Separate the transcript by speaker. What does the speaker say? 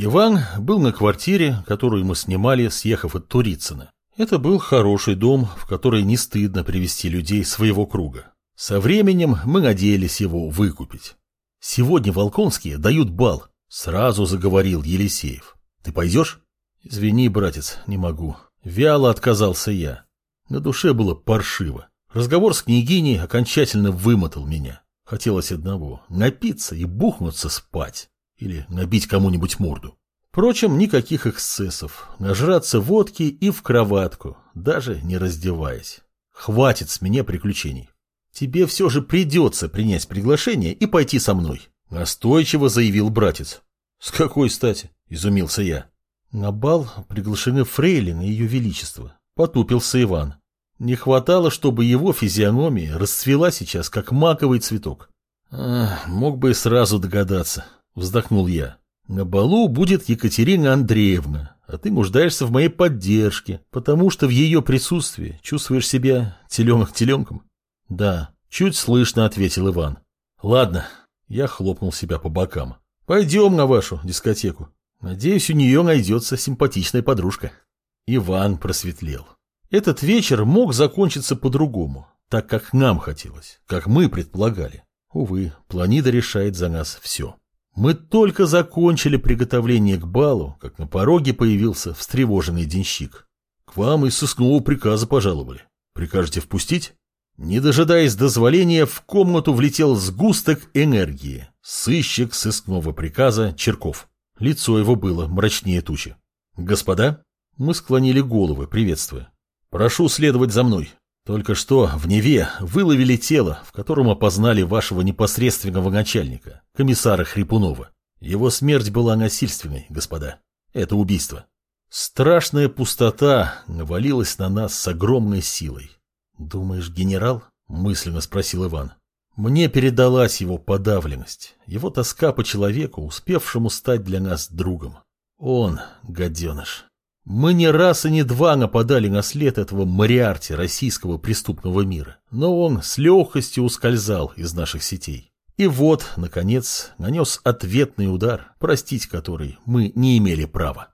Speaker 1: Иван был на квартире, которую мы снимали, съехав от Турицына. Это был хороший дом, в который не стыдно привести людей своего круга. Со временем мы надеялись его выкупить. «Сегодня Волконские дают бал», — сразу заговорил Елисеев. «Ты пойдешь?» «Извини, братец, не могу». Вяло отказался я. На душе было паршиво. Разговор с княгиней окончательно вымотал меня. Хотелось одного — напиться и бухнуться спать. Или набить кому-нибудь морду. Впрочем, никаких эксцессов. Нажраться водки и в кроватку, даже не раздеваясь. Хватит с меня приключений. Тебе все же придется принять приглашение и пойти со мной. Настойчиво заявил братец. С какой стати? Изумился я. На бал приглашены Фрейлин и Ее Величество. Потупился Иван. Не хватало, чтобы его физиономия расцвела сейчас, как маковый цветок. А, мог бы и сразу догадаться, вздохнул я. На балу будет Екатерина Андреевна, а ты нуждаешься в моей поддержке, потому что в ее присутствии чувствуешь себя теленок-теленком. Да, чуть слышно ответил Иван. Ладно, я хлопнул себя по бокам. Пойдем на вашу дискотеку. Надеюсь, у нее найдется симпатичная подружка. Иван просветлел. Этот вечер мог закончиться по-другому, так как нам хотелось, как мы предполагали. Увы, Планида решает за нас все. Мы только закончили приготовление к балу, как на пороге появился встревоженный денщик. К вам из сыскного приказа пожаловали. Прикажете впустить? Не дожидаясь дозволения, в комнату влетел сгусток энергии. Сыщик сыскного приказа Черков. Лицо его было мрачнее тучи. «Господа?» Мы склонили головы, приветствуя. «Прошу следовать за мной. Только что в Неве выловили тело, в котором опознали вашего непосредственного начальника, комиссара Хрипунова. Его смерть была насильственной, господа. Это убийство. Страшная пустота навалилась на нас с огромной силой. «Думаешь, генерал?» – мысленно спросил Иван. Мне передалась его подавленность, его тоска по человеку, успевшему стать для нас другом. Он, гаденыш. Мы не раз и не два нападали на след этого Мариарти российского преступного мира, но он с легкостью ускользал из наших сетей. И вот, наконец, нанес ответный удар, простить который мы не имели права.